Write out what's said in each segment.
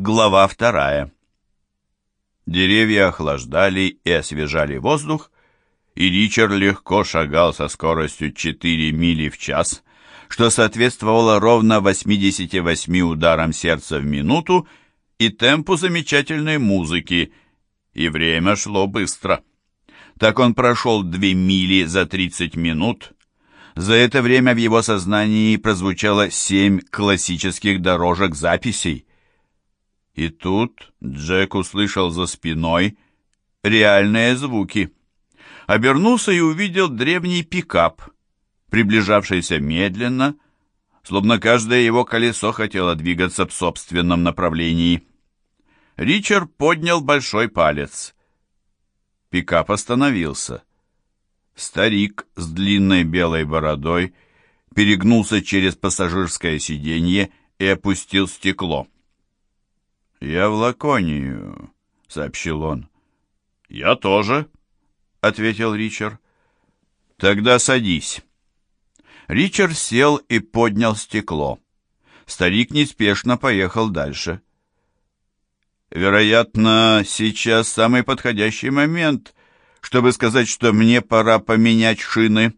Глава вторая. Деревья охлаждали и освежали воздух, и Ричард легко шагал со скоростью 4 мили в час, что соответствовало ровно 88 ударам сердца в минуту и темпу замечательной музыки, и время шло быстро. Так он прошел 2 мили за 30 минут. За это время в его сознании прозвучало семь классических дорожек записей. И тут Джек услышал за спиной реальные звуки. Обернулся и увидел древний пикап, приближавшийся медленно, словно каждое его колесо хотело двигаться в собственном направлении. Ричард поднял большой палец. Пикап остановился. Старик с длинной белой бородой перегнулся через пассажирское сиденье и опустил стекло. «Я в Лаконию», — сообщил он. «Я тоже», — ответил Ричард. «Тогда садись». Ричард сел и поднял стекло. Старик неспешно поехал дальше. «Вероятно, сейчас самый подходящий момент, чтобы сказать, что мне пора поменять шины».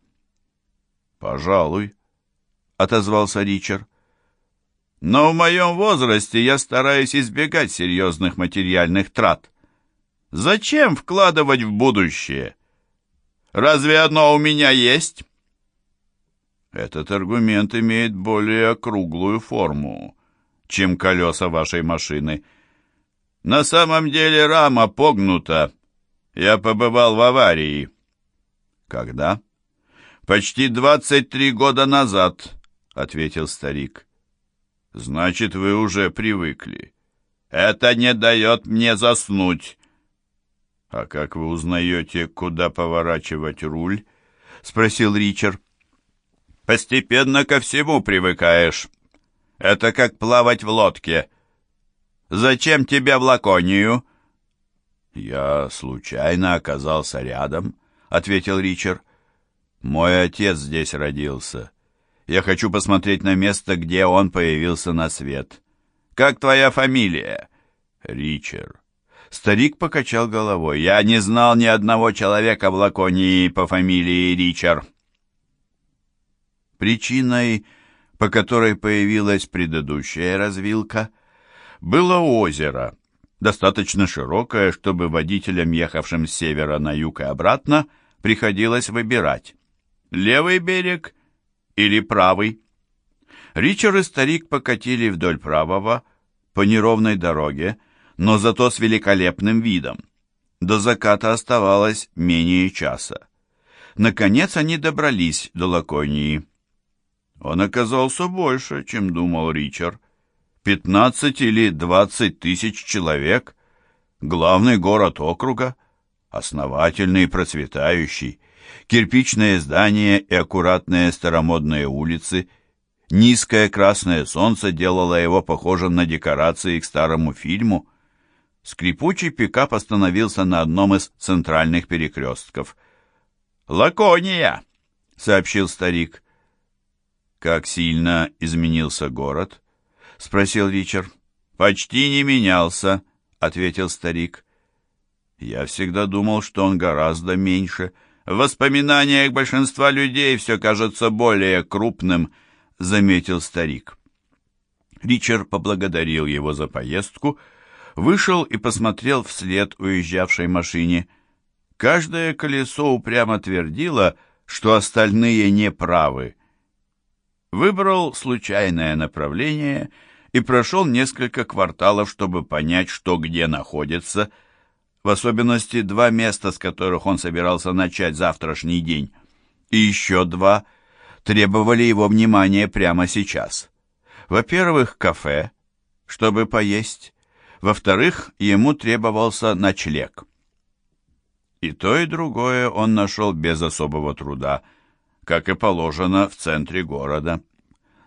«Пожалуй», — отозвался Ричард. Но в моем возрасте я стараюсь избегать серьезных материальных трат. Зачем вкладывать в будущее? Разве оно у меня есть? Этот аргумент имеет более округлую форму, чем колеса вашей машины. На самом деле рама погнута. Я побывал в аварии. Когда? Почти двадцать три года назад, ответил старик. Значит, вы уже привыкли. Это не дает мне заснуть. А как вы узнаете, куда поворачивать руль? Спросил Ричард. Постепенно ко всему привыкаешь. Это как плавать в лодке. Зачем тебе в Лаконию? Я случайно оказался рядом, ответил Ричард. Мой отец здесь родился. Я хочу посмотреть на место, где он появился на свет. Как твоя фамилия? Ричард. Старик покачал головой. Я не знал ни одного человека в Лаконии по фамилии Ричард. Причиной, по которой появилась предыдущая развилка, было озеро, достаточно широкое, чтобы водителям, ехавшим с севера на юг и обратно, приходилось выбирать. Левый берег или правый. Ричард и старик покатили вдоль правого, по неровной дороге, но зато с великолепным видом. До заката оставалось менее часа. Наконец они добрались до Лаконии. Он оказался больше, чем думал Ричард. Пятнадцать или двадцать тысяч человек. Главный город округа, основательный и процветающий кирпичные здания и аккуратные старомодные улицы. Низкое красное солнце делало его похожим на декорации к старому фильму. Скрипучий пикап остановился на одном из центральных перекрестков. «Лакония!» — сообщил старик. «Как сильно изменился город?» — спросил Ричард. «Почти не менялся», — ответил старик. «Я всегда думал, что он гораздо меньше», — в воспоминаниях большинства людей все кажется более крупным, заметил старик. Ричард поблагодарил его за поездку, вышел и посмотрел вслед уезжавшей машине. Каждое колесо упрямо твердило, что остальные не правы. Выбрал случайное направление и прошел несколько кварталов, чтобы понять, что где находится – в особенности два места, с которых он собирался начать завтрашний день, и еще два требовали его внимания прямо сейчас. Во-первых, кафе, чтобы поесть, во-вторых, ему требовался ночлег. И то, и другое он нашел без особого труда, как и положено в центре города.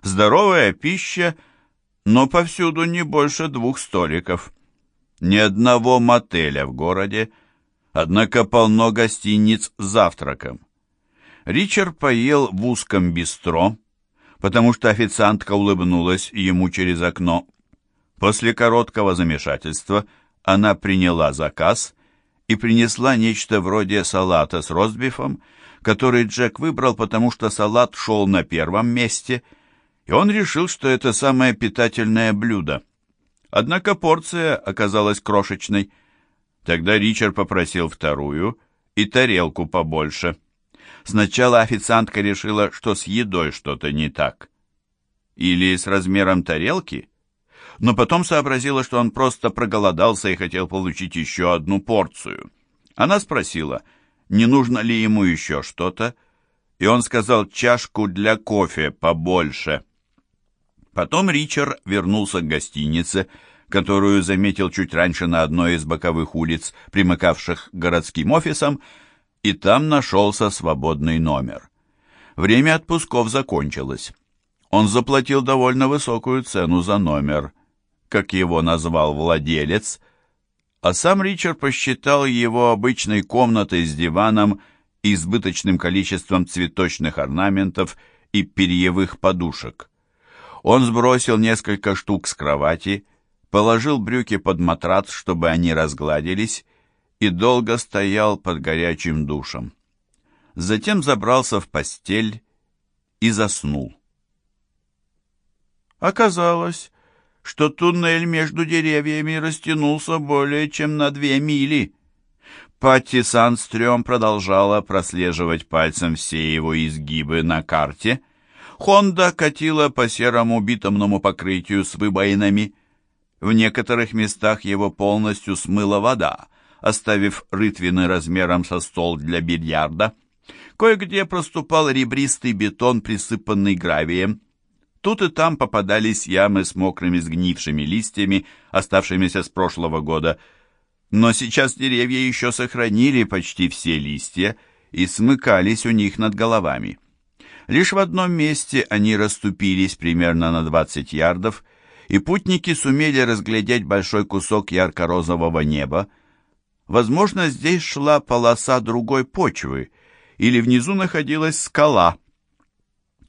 Здоровая пища, но повсюду не больше двух столиков – ни одного мотеля в городе, однако полно гостиниц с завтраком. Ричард поел в узком бистро, потому что официантка улыбнулась ему через окно. После короткого замешательства она приняла заказ и принесла нечто вроде салата с ростбифом, который Джек выбрал, потому что салат шел на первом месте, и он решил, что это самое питательное блюдо. Однако порция оказалась крошечной. Тогда Ричард попросил вторую и тарелку побольше. Сначала официантка решила, что с едой что-то не так. Или с размером тарелки? Но потом сообразила, что он просто проголодался и хотел получить еще одну порцию. Она спросила, не нужно ли ему еще что-то, и он сказал чашку для кофе побольше. Потом Ричард вернулся к гостинице, которую заметил чуть раньше на одной из боковых улиц, примыкавших к городским офисам, и там нашелся свободный номер. Время отпусков закончилось. Он заплатил довольно высокую цену за номер, как его назвал владелец, а сам Ричард посчитал его обычной комнатой с диваном и избыточным количеством цветочных орнаментов и перьевых подушек. Он сбросил несколько штук с кровати, положил брюки под матрац, чтобы они разгладились, и долго стоял под горячим душем. Затем забрался в постель и заснул. Оказалось, что туннель между деревьями растянулся более чем на две мили. Патти Санстрём продолжала прослеживать пальцем все его изгибы на карте. Хонда катила по серому битумному покрытию с выбоинами. В некоторых местах его полностью смыла вода, оставив рытвины размером со стол для бильярда. Кое-где проступал ребристый бетон, присыпанный гравием. Тут и там попадались ямы с мокрыми сгнившими листьями, оставшимися с прошлого года. Но сейчас деревья еще сохранили почти все листья и смыкались у них над головами. Лишь в одном месте они расступились примерно на 20 ярдов, и путники сумели разглядеть большой кусок ярко-розового неба, Возможно, здесь шла полоса другой почвы, или внизу находилась скала,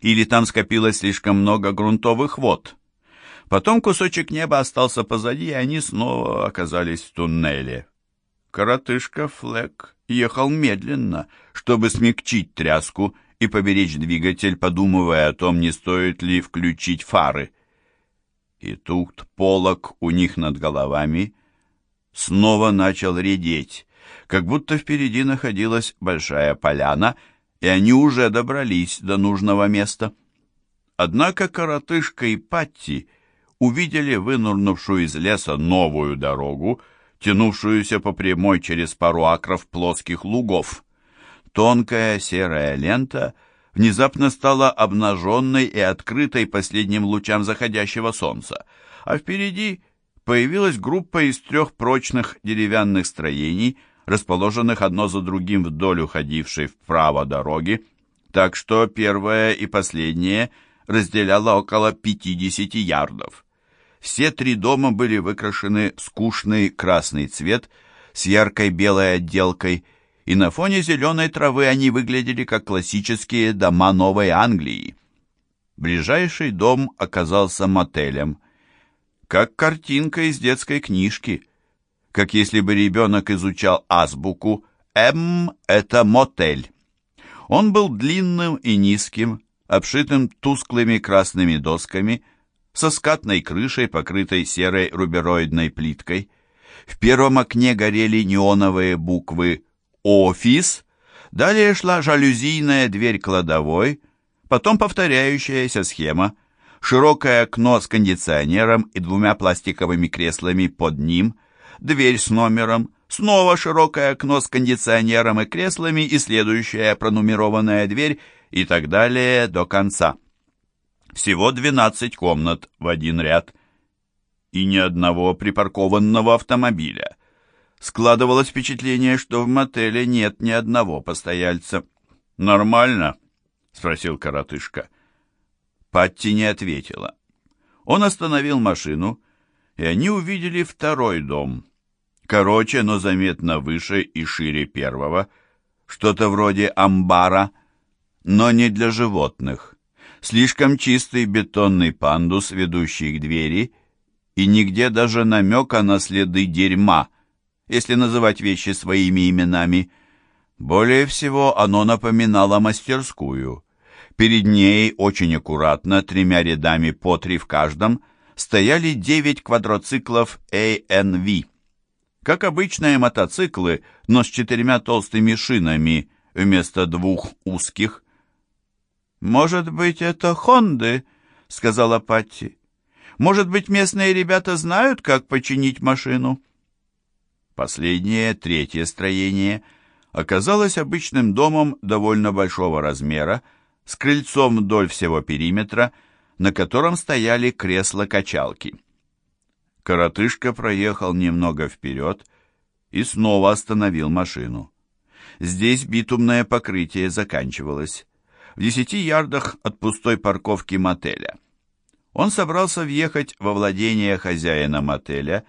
или там скопилось слишком много грунтовых вод. Потом кусочек неба остался позади, и они снова оказались в туннеле. Коротышка Флэк ехал медленно, чтобы смягчить тряску и поберечь двигатель, подумывая о том, не стоит ли включить фары. И тут полог у них над головами — снова начал редеть, как будто впереди находилась большая поляна, и они уже добрались до нужного места. Однако коротышка и Патти увидели вынурнувшую из леса новую дорогу, тянувшуюся по прямой через пару акров плоских лугов. Тонкая серая лента внезапно стала обнаженной и открытой последним лучам заходящего солнца, а впереди — появилась группа из трех прочных деревянных строений, расположенных одно за другим вдоль уходившей вправо дороги, так что первое и последнее разделяло около 50 ярдов. Все три дома были выкрашены в скучный красный цвет с яркой белой отделкой, и на фоне зеленой травы они выглядели как классические дома Новой Англии. Ближайший дом оказался мотелем как картинка из детской книжки, как если бы ребенок изучал азбуку «М» — это мотель. Он был длинным и низким, обшитым тусклыми красными досками, со скатной крышей, покрытой серой рубероидной плиткой. В первом окне горели неоновые буквы «Офис», далее шла жалюзийная дверь кладовой, потом повторяющаяся схема — широкое окно с кондиционером и двумя пластиковыми креслами под ним, дверь с номером, снова широкое окно с кондиционером и креслами и следующая пронумерованная дверь и так далее до конца. Всего 12 комнат в один ряд и ни одного припаркованного автомобиля. Складывалось впечатление, что в мотеле нет ни одного постояльца. «Нормально?» — спросил коротышка. Патти не ответила. Он остановил машину, и они увидели второй дом. Короче, но заметно выше и шире первого. Что-то вроде амбара, но не для животных. Слишком чистый бетонный пандус, ведущий к двери, и нигде даже намека на следы дерьма, если называть вещи своими именами. Более всего оно напоминало мастерскую. Перед ней очень аккуратно, тремя рядами по три в каждом, стояли девять квадроциклов ANV. Как обычные мотоциклы, но с четырьмя толстыми шинами вместо двух узких. «Может быть, это Хонды?» — сказала Патти. «Может быть, местные ребята знают, как починить машину?» Последнее, третье строение, оказалось обычным домом довольно большого размера, с крыльцом вдоль всего периметра, на котором стояли кресла-качалки. Коротышка проехал немного вперед и снова остановил машину. Здесь битумное покрытие заканчивалось, в десяти ярдах от пустой парковки мотеля. Он собрался въехать во владение хозяина мотеля,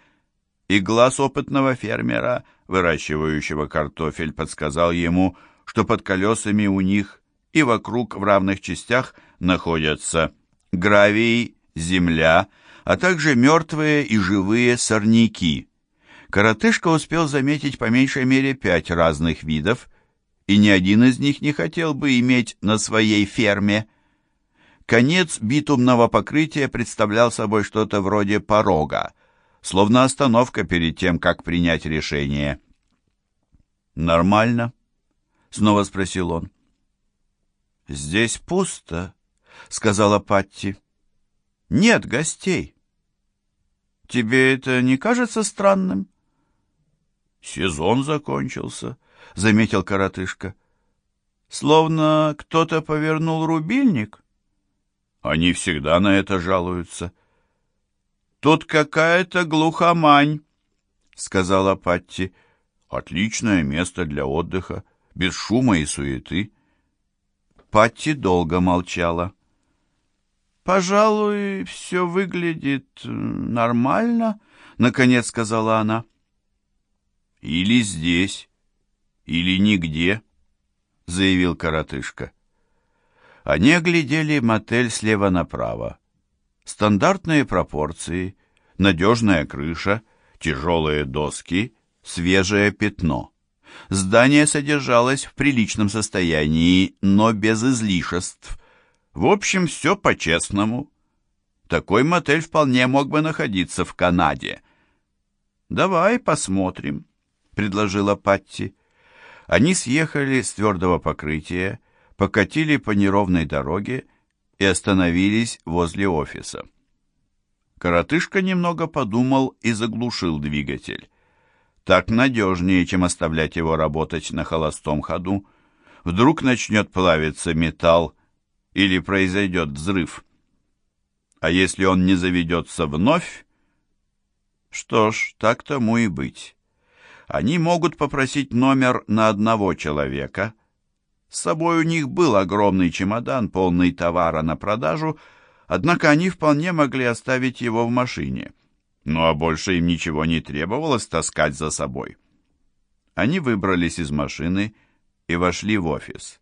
и глаз опытного фермера, выращивающего картофель, подсказал ему, что под колесами у них и вокруг в равных частях находятся гравий, земля, а также мертвые и живые сорняки. Коротышка успел заметить по меньшей мере пять разных видов, и ни один из них не хотел бы иметь на своей ферме. Конец битумного покрытия представлял собой что-то вроде порога, словно остановка перед тем, как принять решение. «Нормально?» — снова спросил он. «Здесь пусто», — сказала Патти. «Нет гостей». «Тебе это не кажется странным?» «Сезон закончился», — заметил коротышка. «Словно кто-то повернул рубильник». «Они всегда на это жалуются». «Тут какая-то глухомань», — сказала Патти. «Отличное место для отдыха, без шума и суеты». Патти долго молчала. «Пожалуй, все выглядит нормально», — наконец сказала она. «Или здесь, или нигде», — заявил коротышка. Они оглядели мотель слева направо. Стандартные пропорции, надежная крыша, тяжелые доски, свежее пятно. Здание содержалось в приличном состоянии, но без излишеств. В общем, все по-честному. Такой мотель вполне мог бы находиться в Канаде. «Давай посмотрим», — предложила Патти. Они съехали с твердого покрытия, покатили по неровной дороге и остановились возле офиса. Коротышка немного подумал и заглушил двигатель. Так надежнее, чем оставлять его работать на холостом ходу. Вдруг начнет плавиться металл или произойдет взрыв. А если он не заведется вновь? Что ж, так тому и быть. Они могут попросить номер на одного человека — с собой у них был огромный чемодан, полный товара на продажу, однако они вполне могли оставить его в машине. Ну а больше им ничего не требовалось таскать за собой. Они выбрались из машины и вошли в офис.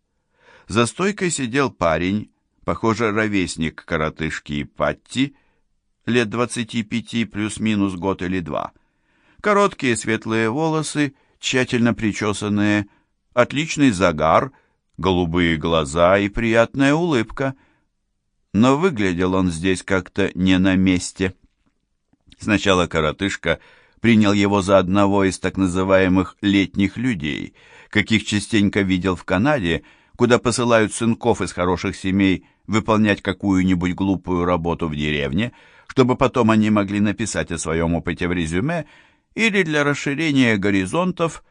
За стойкой сидел парень, похоже, ровесник коротышки и Патти, лет двадцати пяти плюс-минус год или два. Короткие светлые волосы, тщательно причесанные, отличный загар — голубые глаза и приятная улыбка. Но выглядел он здесь как-то не на месте. Сначала коротышка принял его за одного из так называемых «летних людей», каких частенько видел в Канаде, куда посылают сынков из хороших семей выполнять какую-нибудь глупую работу в деревне, чтобы потом они могли написать о своем опыте в резюме или для расширения горизонтов,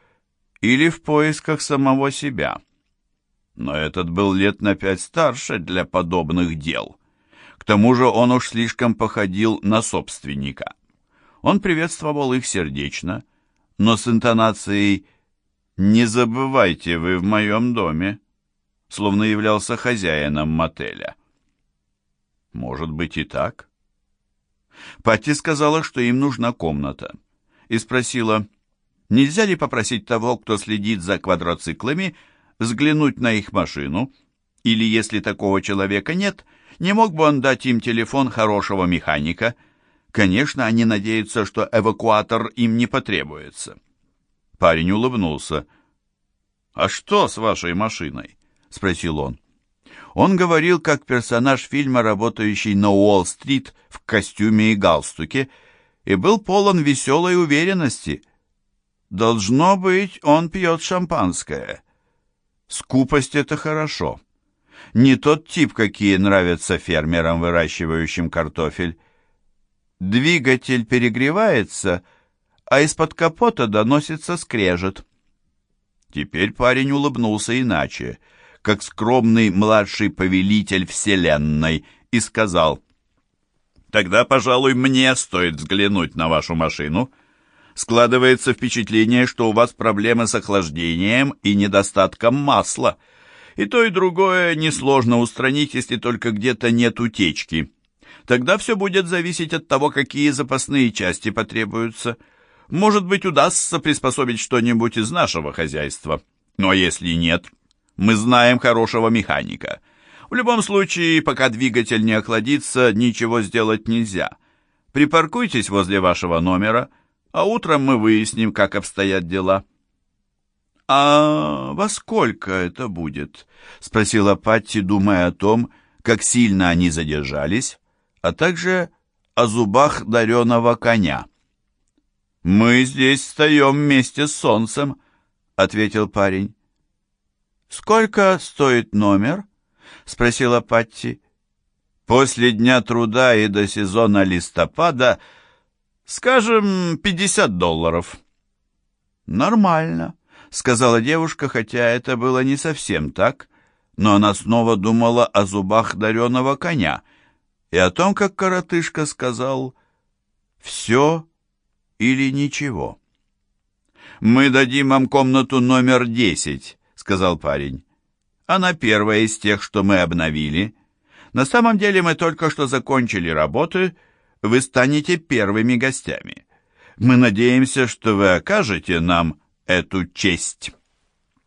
или в поисках самого себя но этот был лет на пять старше для подобных дел. К тому же он уж слишком походил на собственника. Он приветствовал их сердечно, но с интонацией «Не забывайте, вы в моем доме», словно являлся хозяином мотеля. Может быть и так. Патти сказала, что им нужна комната, и спросила, нельзя ли попросить того, кто следит за квадроциклами, взглянуть на их машину, или, если такого человека нет, не мог бы он дать им телефон хорошего механика. Конечно, они надеются, что эвакуатор им не потребуется. Парень улыбнулся. «А что с вашей машиной?» — спросил он. Он говорил, как персонаж фильма, работающий на Уолл-стрит в костюме и галстуке, и был полон веселой уверенности. Должно быть, он пьет шампанское. Скупость — это хорошо. Не тот тип, какие нравятся фермерам, выращивающим картофель. Двигатель перегревается, а из-под капота доносится скрежет. Теперь парень улыбнулся иначе, как скромный младший повелитель вселенной, и сказал, «Тогда, пожалуй, мне стоит взглянуть на вашу машину. Складывается впечатление, что у вас проблемы с охлаждением и недостатком масла. И то, и другое несложно устранить, если только где-то нет утечки». Тогда все будет зависеть от того, какие запасные части потребуются. Может быть, удастся приспособить что-нибудь из нашего хозяйства. Но если нет, мы знаем хорошего механика. В любом случае, пока двигатель не охладится, ничего сделать нельзя. Припаркуйтесь возле вашего номера, а утром мы выясним, как обстоят дела». «А во сколько это будет?» — спросила Патти, думая о том, как сильно они задержались, а также о зубах дареного коня. «Мы здесь встаем вместе с солнцем», — ответил парень. «Сколько стоит номер?» — спросила Патти. «После дня труда и до сезона листопада, скажем, пятьдесят долларов». «Нормально», — сказала девушка, хотя это было не совсем так, но она снова думала о зубах дареного коня — и о том, как коротышка сказал «все или ничего». «Мы дадим вам комнату номер десять», — сказал парень. «Она первая из тех, что мы обновили. На самом деле мы только что закончили работы, вы станете первыми гостями. Мы надеемся, что вы окажете нам эту честь».